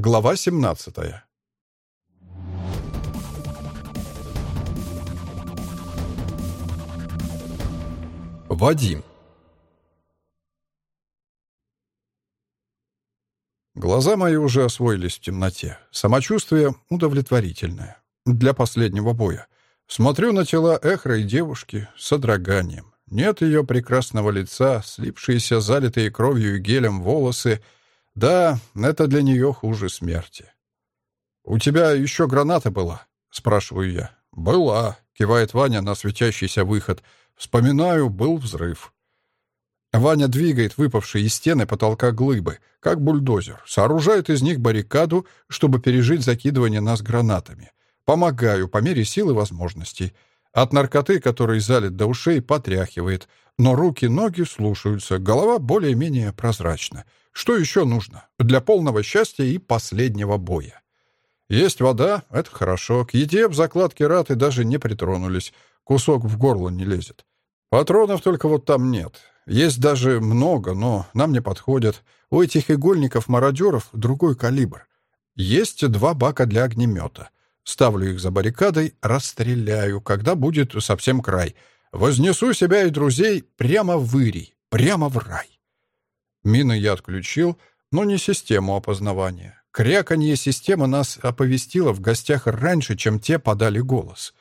Глава 17 Вадим Глаза мои уже освоились в темноте. Самочувствие удовлетворительное. Для последнего боя. Смотрю на тела Эхра и девушки с содроганием. Нет ее прекрасного лица, слипшиеся, залитые кровью и гелем волосы. Да, это для нее хуже смерти. «У тебя еще граната была?» — спрашиваю я. «Была», — кивает Ваня на светящийся выход. «Вспоминаю, был взрыв». Ваня двигает выпавшие из стены потолка глыбы, как бульдозер, сооружает из них баррикаду, чтобы пережить закидывание нас гранатами. Помогаю по мере сил и возможностей. От наркоты, который залит до ушей, потряхивает. Но руки-ноги слушаются, голова более-менее прозрачна. Что еще нужно? Для полного счастья и последнего боя. Есть вода — это хорошо. К еде в закладке раты даже не притронулись. Кусок в горло не лезет. Патронов только вот там нет. Есть даже много, но нам не подходят. У этих игольников-мародеров другой калибр. Есть два бака для огнемета. Ставлю их за баррикадой, расстреляю, когда будет совсем край. Вознесу себя и друзей прямо в Ирий, прямо в рай. Мины я отключил, но не систему опознавания. Кряканье системы нас оповестило в гостях раньше, чем те подали голос.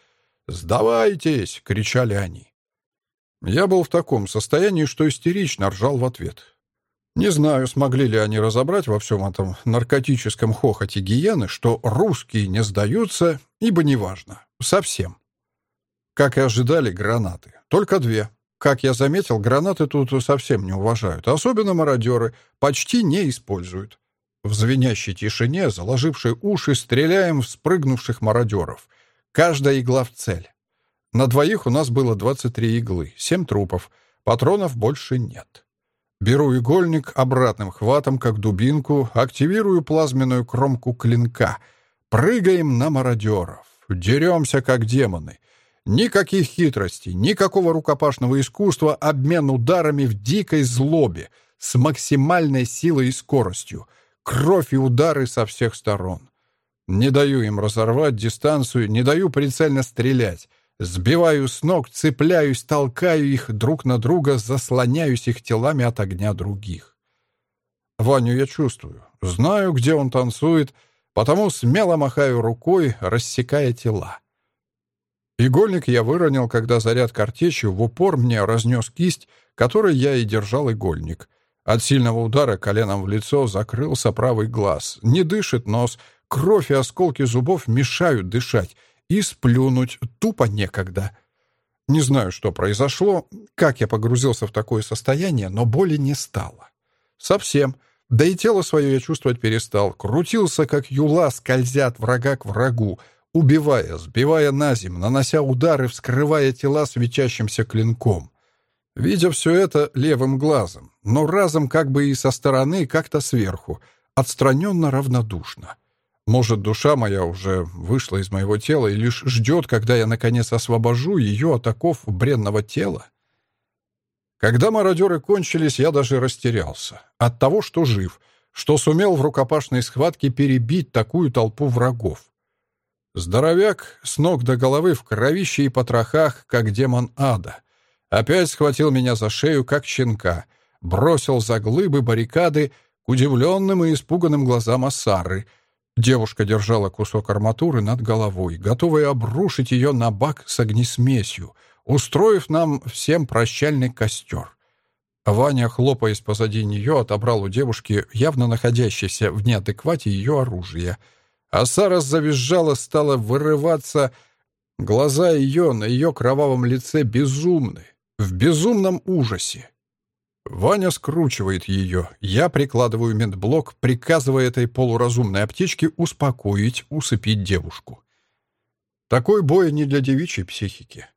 «Сдавайтесь!» — кричали они. Я был в таком состоянии, что истерично ржал в ответ. Не знаю, смогли ли они разобрать во всем этом наркотическом хохоте гиены, что русские не сдаются, ибо неважно. Совсем. Как и ожидали, гранаты. Только две. Как я заметил, гранаты тут совсем не уважают. Особенно мародеры. Почти не используют. В звенящей тишине, заложившей уши, стреляем в спрыгнувших мародеров. Каждая игла в цель. На двоих у нас было 23 иглы, 7 трупов. Патронов больше нет. Беру игольник обратным хватом, как дубинку, активирую плазменную кромку клинка. Прыгаем на мародеров. Деремся, как демоны. Никаких хитростей, никакого рукопашного искусства, обмен ударами в дикой злобе, с максимальной силой и скоростью. Кровь и удары со всех сторон. Не даю им разорвать дистанцию, не даю прицельно стрелять. Сбиваю с ног, цепляюсь, толкаю их друг на друга, заслоняюсь их телами от огня других. Ваню я чувствую, знаю, где он танцует, потому смело махаю рукой, рассекая тела. Игольник я выронил, когда заряд картечью в упор мне разнес кисть, которой я и держал игольник. От сильного удара коленом в лицо закрылся правый глаз. Не дышит нос, кровь и осколки зубов мешают дышать — и сплюнуть тупо некогда. Не знаю, что произошло, как я погрузился в такое состояние, но боли не стало. Совсем. Да и тело свое я чувствовать перестал. Крутился, как юла, скользя от врага к врагу, убивая, сбивая на земь, нанося удары, вскрывая тела светящимся клинком. Видя все это левым глазом, но разом как бы и со стороны, как-то сверху, отстраненно равнодушно. Может, душа моя уже вышла из моего тела и лишь ждет, когда я, наконец, освобожу ее от оков бренного тела? Когда мародеры кончились, я даже растерялся. От того, что жив, что сумел в рукопашной схватке перебить такую толпу врагов. Здоровяк с ног до головы в кровище и потрохах, как демон ада. Опять схватил меня за шею, как щенка, бросил за глыбы баррикады к удивленным и испуганным глазам Ассары — Девушка держала кусок арматуры над головой, готовая обрушить ее на бак с огнесмесью, устроив нам всем прощальный костер. Ваня, хлопаясь позади нее, отобрал у девушки, явно находящейся в неадеквате, ее оружие. А Сара завизжала, стала вырываться. Глаза ее на ее кровавом лице безумны, в безумном ужасе. Ваня скручивает ее. Я прикладываю ментблок, приказывая этой полуразумной аптечке успокоить, усыпить девушку. Такой бой не для девичьей психики.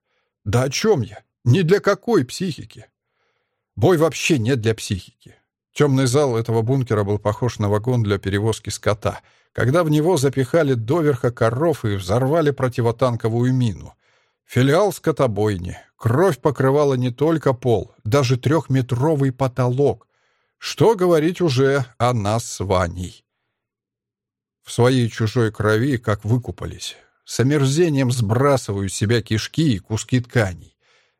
Да о чем я? Не для какой психики? Бой вообще не для психики. Темный зал этого бункера был похож на вагон для перевозки скота, когда в него запихали доверха коров и взорвали противотанковую мину. Филиал скотобойни. Кровь покрывала не только пол, даже трехметровый потолок. Что говорить уже о нас с Ваней. в своей чужой крови, как выкупались. С омерзением сбрасываю с себя кишки и куски тканей.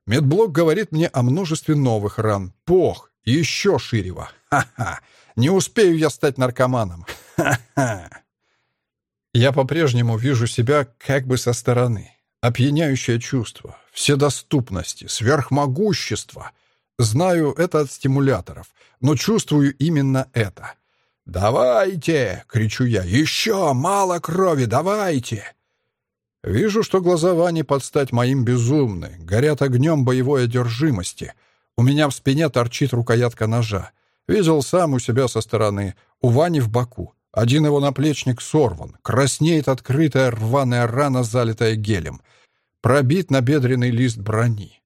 Медблок говорит мне о множестве новых ран. Пох, еще ширево. Ха-ха. Не успею я стать наркоманом. Ха-ха. Я по-прежнему вижу себя как бы со стороны. Опьяняющее чувство, вседоступности, сверхмогущества. Знаю это от стимуляторов, но чувствую именно это. «Давайте!» — кричу я. «Еще мало крови! Давайте!» Вижу, что глаза Вани под стать моим безумны, горят огнем боевой одержимости. У меня в спине торчит рукоятка ножа. Видел сам у себя со стороны. У Вани в боку. Один его наплечник сорван. Краснеет открытая рваная рана, залитая гелем. Пробит набедренный лист брони.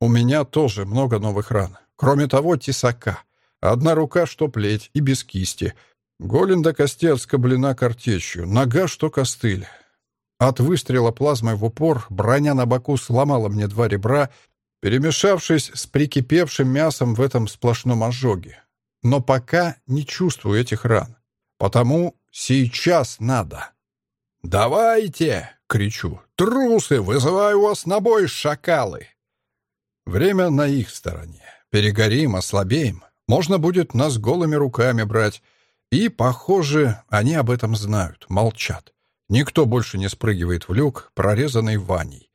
У меня тоже много новых ран. Кроме того, тесака. Одна рука, что плеть, и без кисти. Голень до кости отскоблена картечью. Нога, что костыль. От выстрела плазмой в упор броня на боку сломала мне два ребра, перемешавшись с прикипевшим мясом в этом сплошном ожоге. Но пока не чувствую этих ран. Потому сейчас надо. «Давайте!» — кричу. «Трусы! Вызываю вас на бой, шакалы!» Время на их стороне. Перегорим, ослабеем. Можно будет нас голыми руками брать. И, похоже, они об этом знают, молчат. Никто больше не спрыгивает в люк, прорезанный Ваней.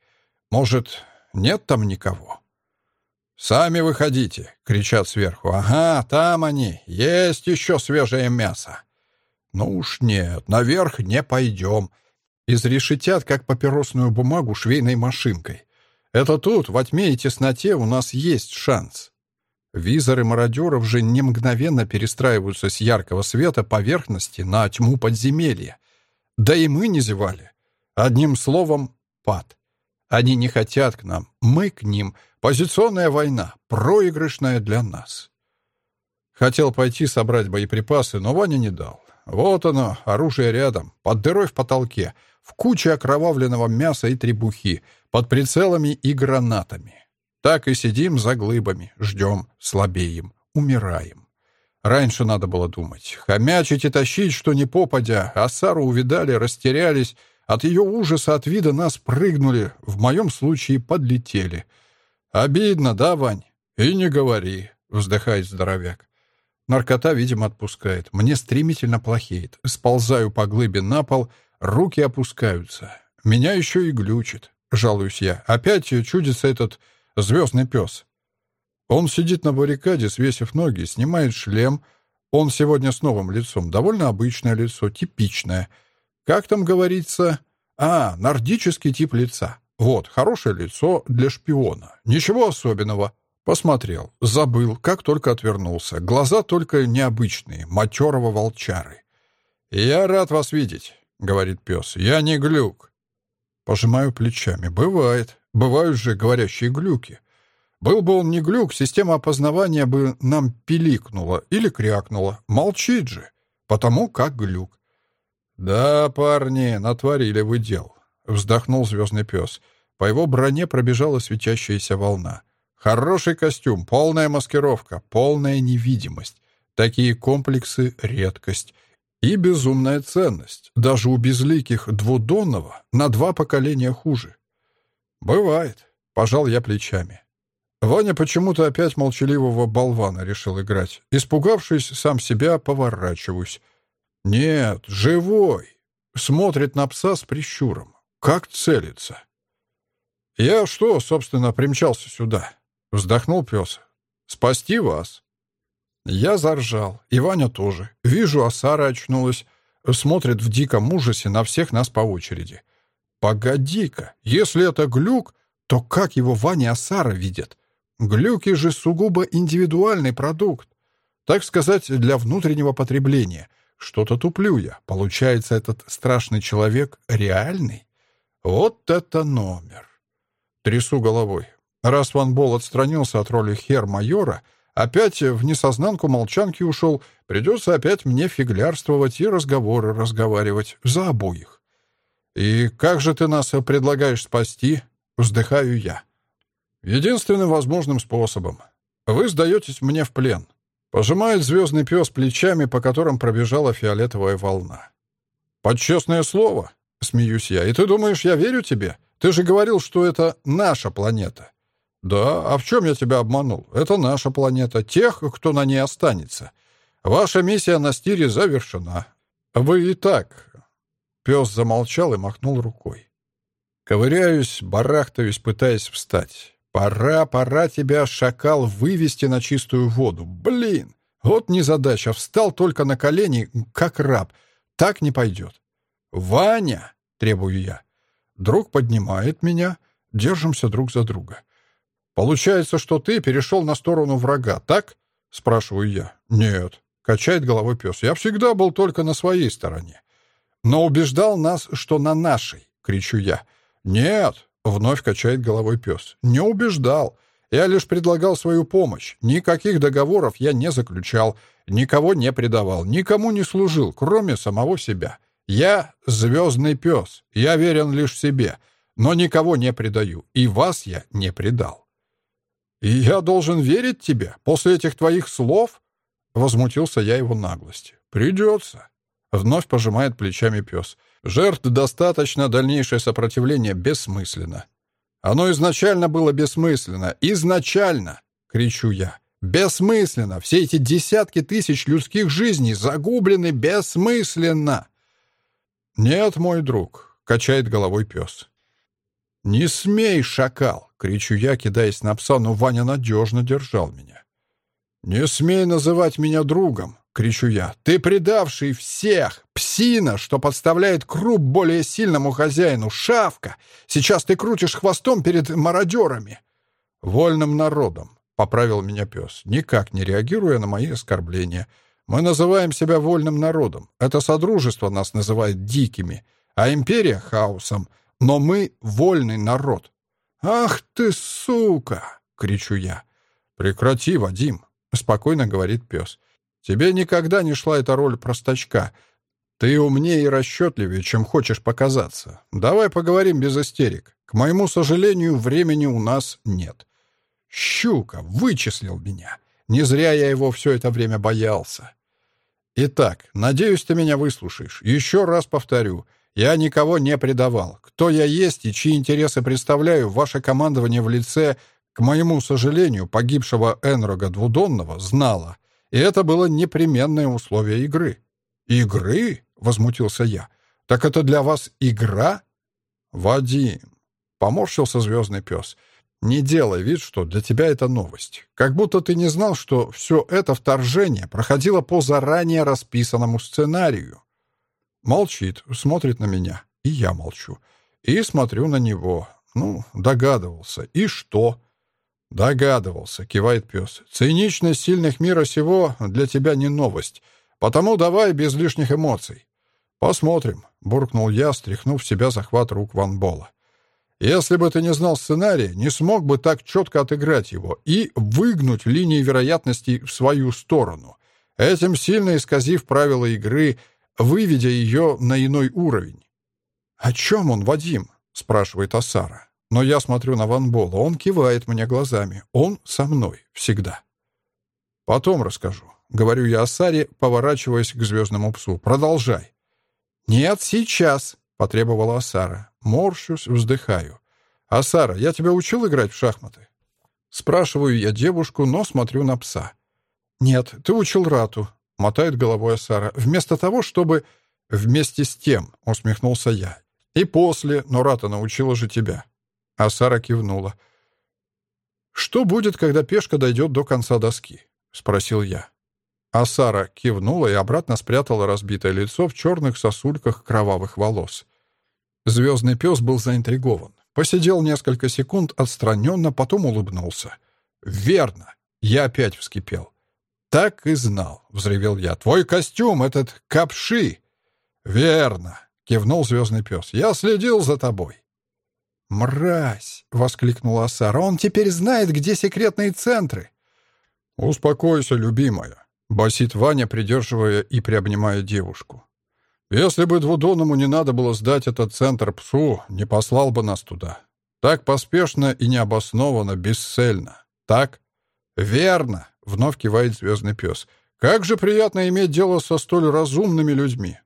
Может, нет там никого? «Сами выходите!» — кричат сверху. «Ага, там они! Есть еще свежее мясо!» «Ну уж нет, наверх не пойдем!» Изрешетят, как папиросную бумагу, швейной машинкой. Это тут, во тьме и тесноте, у нас есть шанс. Визоры мародеров же не мгновенно перестраиваются с яркого света поверхности на тьму подземелья. Да и мы не зевали. Одним словом, пад. Они не хотят к нам, мы к ним. Позиционная война, проигрышная для нас. Хотел пойти собрать боеприпасы, но Ваня не дал. Вот оно, оружие рядом, под дырой в потолке, в куче окровавленного мяса и требухи, под прицелами и гранатами. Так и сидим за глыбами, ждем, слабеем, умираем. Раньше надо было думать. Хомячить и тащить, что не попадя. А Сару увидали, растерялись. От ее ужаса от вида нас прыгнули. В моем случае подлетели. Обидно, да, Вань? И не говори, вздыхает здоровяк. Наркота, видимо, отпускает. Мне стремительно плохеет. Сползаю по глыбе на пол, руки опускаются. Меня еще и глючит, жалуюсь я. Опять чудится этот звездный пес. Он сидит на баррикаде, свесив ноги, снимает шлем. Он сегодня с новым лицом. Довольно обычное лицо, типичное. Как там говорится? А, нордический тип лица. Вот, хорошее лицо для шпиона. Ничего особенного. Посмотрел, забыл, как только отвернулся. Глаза только необычные, матерого волчары. «Я рад вас видеть», — говорит пес. «Я не глюк». Пожимаю плечами. «Бывает. Бывают же говорящие глюки. Был бы он не глюк, система опознавания бы нам пиликнула или крякнула. Молчит же, потому как глюк. «Да, парни, натворили вы дел», — вздохнул звездный пес. По его броне пробежала светящаяся волна. «Хороший костюм, полная маскировка, полная невидимость. Такие комплексы — редкость. И безумная ценность. Даже у безликих двудонного на два поколения хуже». «Бывает», — пожал я плечами. Ваня почему-то опять молчаливого болвана решил играть. Испугавшись сам себя, поворачиваюсь. Нет, живой. Смотрит на пса с прищуром. Как целится. Я что, собственно, примчался сюда? Вздохнул пес. Спасти вас. Я заржал. И Ваня тоже. Вижу, а Сара очнулась. Смотрит в диком ужасе на всех нас по очереди. Погоди-ка, если это глюк, то как его Ваня Асара видят? Глюки же сугубо индивидуальный продукт. Так сказать, для внутреннего потребления. Что-то туплю я. Получается, этот страшный человек реальный? Вот это номер. Трясу головой. Раз Ван Бол отстранился от роли хер-майора, опять в несознанку молчанки ушел, придется опять мне фиглярствовать и разговоры разговаривать за обоих. «И как же ты нас предлагаешь спасти?» — вздыхаю я. Единственным возможным способом. Вы сдаетесь мне в плен. Пожимает звездный пес плечами, по которым пробежала фиолетовая волна. «Под честное слово?» — смеюсь я. «И ты думаешь, я верю тебе? Ты же говорил, что это наша планета». «Да, а в чем я тебя обманул? Это наша планета. Тех, кто на ней останется. Ваша миссия на стире завершена. Вы и так...» Пес замолчал и махнул рукой. Ковыряюсь, барахтаюсь, пытаясь встать. «Пора, пора тебя, шакал, вывести на чистую воду. Блин! Вот незадача. Встал только на колени, как раб. Так не пойдет. «Ваня!» — требую я. Друг поднимает меня. Держимся друг за друга. «Получается, что ты перешел на сторону врага, так?» — спрашиваю я. «Нет», — качает головой пес. «Я всегда был только на своей стороне». «Но убеждал нас, что на нашей», — кричу я. «Нет», — вновь качает головой пес. «Не убеждал. Я лишь предлагал свою помощь. Никаких договоров я не заключал, никого не предавал, никому не служил, кроме самого себя. Я — звездный пес, я верен лишь себе, но никого не предаю, и вас я не предал. «И я должен верить тебе после этих твоих слов?» Возмутился я его наглости. «Придется». Вновь пожимает плечами пес. «Жертв достаточно, дальнейшее сопротивление бессмысленно. Оно изначально было бессмысленно. Изначально!» — кричу я. «Бессмысленно! Все эти десятки тысяч людских жизней загублены бессмысленно!» «Нет, мой друг», — качает головой пес. «Не смей, шакал!» — кричу я, кидаясь на пса, но Ваня надежно держал меня. «Не смей называть меня другом!» — кричу я. «Ты предавший всех! Псина, что подставляет круп более сильному хозяину! Шавка! Сейчас ты крутишь хвостом перед мародерами!» «Вольным народом!» — поправил меня пес, никак не реагируя на мои оскорбления. «Мы называем себя вольным народом. Это содружество нас называет дикими, а империя — хаосом. Но мы — вольный народ». «Ах ты, сука!» — кричу я. «Прекрати, Вадим!» — спокойно говорит пес. Тебе никогда не шла эта роль простачка. Ты умнее и расчетливее, чем хочешь показаться. Давай поговорим без истерик. К моему сожалению, времени у нас нет. Щука вычислил меня. Не зря я его все это время боялся. Итак, надеюсь, ты меня выслушаешь. Еще раз повторю. Я никого не предавал. Кто я есть и чьи интересы представляю, ваше командование в лице, к моему сожалению, погибшего Энрога Двудонного, знало. И это было непременное условие игры. «Игры?» — возмутился я. «Так это для вас игра?» «Вадим!» — поморщился звездный пес. «Не делай вид, что для тебя это новость. Как будто ты не знал, что все это вторжение проходило по заранее расписанному сценарию». Молчит, смотрит на меня, и я молчу. И смотрю на него. Ну, догадывался. И что? «Догадывался», — кивает пес. «Циничность сильных мира сего для тебя не новость. Потому давай без лишних эмоций». «Посмотрим», — буркнул я, стряхнув себя захват рук Ван Бола. «Если бы ты не знал сценария, не смог бы так четко отыграть его и выгнуть линии вероятностей в свою сторону, этим сильно исказив правила игры, выведя ее на иной уровень». «О чем он, Вадим?» — спрашивает Асара. Но я смотрю на Ван Бола, он кивает мне глазами. Он со мной. Всегда. Потом расскажу. Говорю я Асаре, поворачиваясь к звездному псу. Продолжай. Нет, сейчас, потребовала Асара. Морщусь, вздыхаю. «Асара, я тебя учил играть в шахматы?» Спрашиваю я девушку, но смотрю на пса. «Нет, ты учил Рату», — мотает головой Асара. «Вместо того, чтобы...» «Вместе с тем», — усмехнулся я. «И после, но Рата научила же тебя». А Сара кивнула. «Что будет, когда пешка дойдет до конца доски?» — спросил я. А Сара кивнула и обратно спрятала разбитое лицо в черных сосульках кровавых волос. Звездный пес был заинтригован. Посидел несколько секунд отстраненно, потом улыбнулся. «Верно!» Я опять вскипел. «Так и знал», — взревел я. «Твой костюм, этот капши!» «Верно!» — кивнул звездный пес. «Я следил за тобой. «Мразь!» — воскликнула Сара. «Он теперь знает, где секретные центры!» «Успокойся, любимая!» — басит Ваня, придерживая и приобнимая девушку. «Если бы Двудоному не надо было сдать этот центр псу, не послал бы нас туда. Так поспешно и необоснованно, бесцельно. Так?» «Верно!» — вновь кивает звездный пес. «Как же приятно иметь дело со столь разумными людьми!»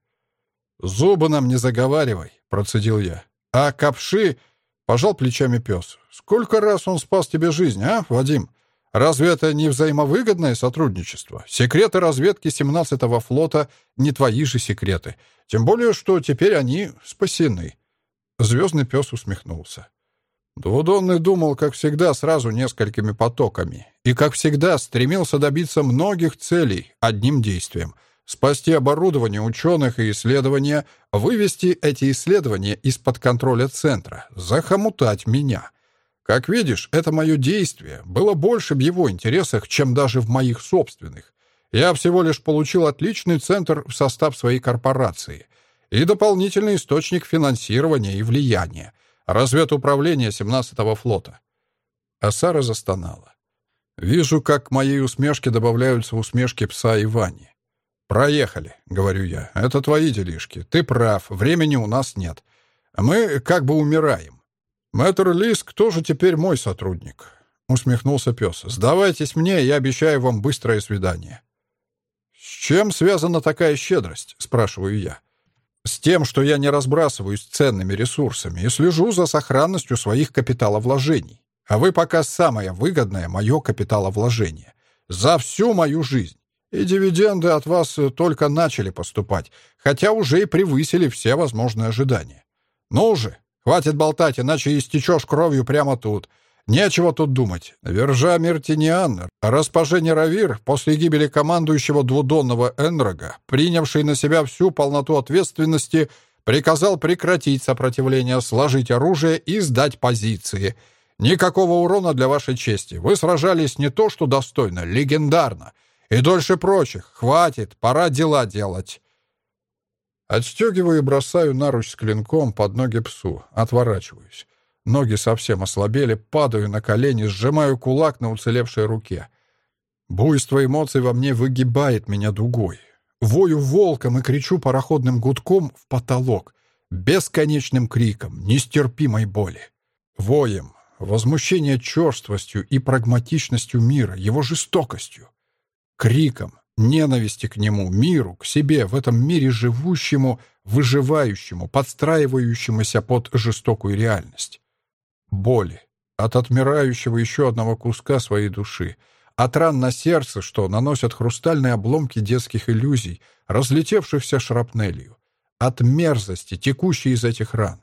«Зубы нам не заговаривай», — процедил я. «А капши...» — пожал плечами пес. «Сколько раз он спас тебе жизнь, а, Вадим? Разве это не взаимовыгодное сотрудничество? Секреты разведки 17-го флота не твои же секреты. Тем более, что теперь они спасены». Звездный пес усмехнулся. Двудонный думал, как всегда, сразу несколькими потоками. И, как всегда, стремился добиться многих целей одним действием — спасти оборудование ученых и исследования, вывести эти исследования из-под контроля центра, захомутать меня. Как видишь, это мое действие было больше в его интересах, чем даже в моих собственных. Я всего лишь получил отличный центр в состав своей корпорации и дополнительный источник финансирования и влияния — разведуправление 17-го флота. А Сара застонала. Вижу, как к моей усмешке добавляются усмешки пса и Вани. «Проехали», — говорю я. «Это твои делишки. Ты прав, времени у нас нет. Мы как бы умираем». «Мэтр Лиск тоже теперь мой сотрудник», — усмехнулся пес. «Сдавайтесь мне, я обещаю вам быстрое свидание». «С чем связана такая щедрость?» — спрашиваю я. «С тем, что я не разбрасываюсь ценными ресурсами и слежу за сохранностью своих капиталовложений. А вы пока самое выгодное мое капиталовложение. За всю мою жизнь. И дивиденды от вас э, только начали поступать, хотя уже и превысили все возможные ожидания. Ну же, хватит болтать, иначе истечешь кровью прямо тут. Нечего тут думать. Вержа Миртиниан, Распажение Равир, после гибели командующего двудонного Энрога, принявший на себя всю полноту ответственности, приказал прекратить сопротивление, сложить оружие и сдать позиции. Никакого урона для вашей чести. Вы сражались не то что достойно, легендарно — и дольше прочих. Хватит, пора дела делать. Отстегиваю и бросаю наруч с клинком под ноги псу. Отворачиваюсь. Ноги совсем ослабели, падаю на колени, сжимаю кулак на уцелевшей руке. Буйство эмоций во мне выгибает меня дугой. Вою волком и кричу пароходным гудком в потолок, бесконечным криком, нестерпимой боли. Воем, возмущение черствостью и прагматичностью мира, его жестокостью криком, ненависти к нему, миру, к себе, в этом мире живущему, выживающему, подстраивающемуся под жестокую реальность. Боли от отмирающего еще одного куска своей души, от ран на сердце, что наносят хрустальные обломки детских иллюзий, разлетевшихся шрапнелью, от мерзости, текущей из этих ран.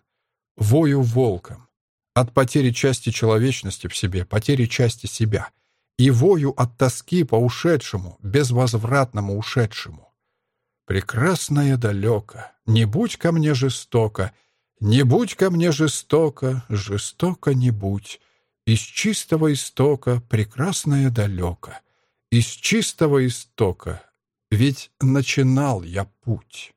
Вою волком, от потери части человечности в себе, потери части себя — и вою от тоски по ушедшему, безвозвратному ушедшему. Прекрасная далеко, не будь ко мне жестоко, не будь ко мне жестоко, жестоко не будь. Из чистого истока прекрасная далеко, из чистого истока, ведь начинал я путь.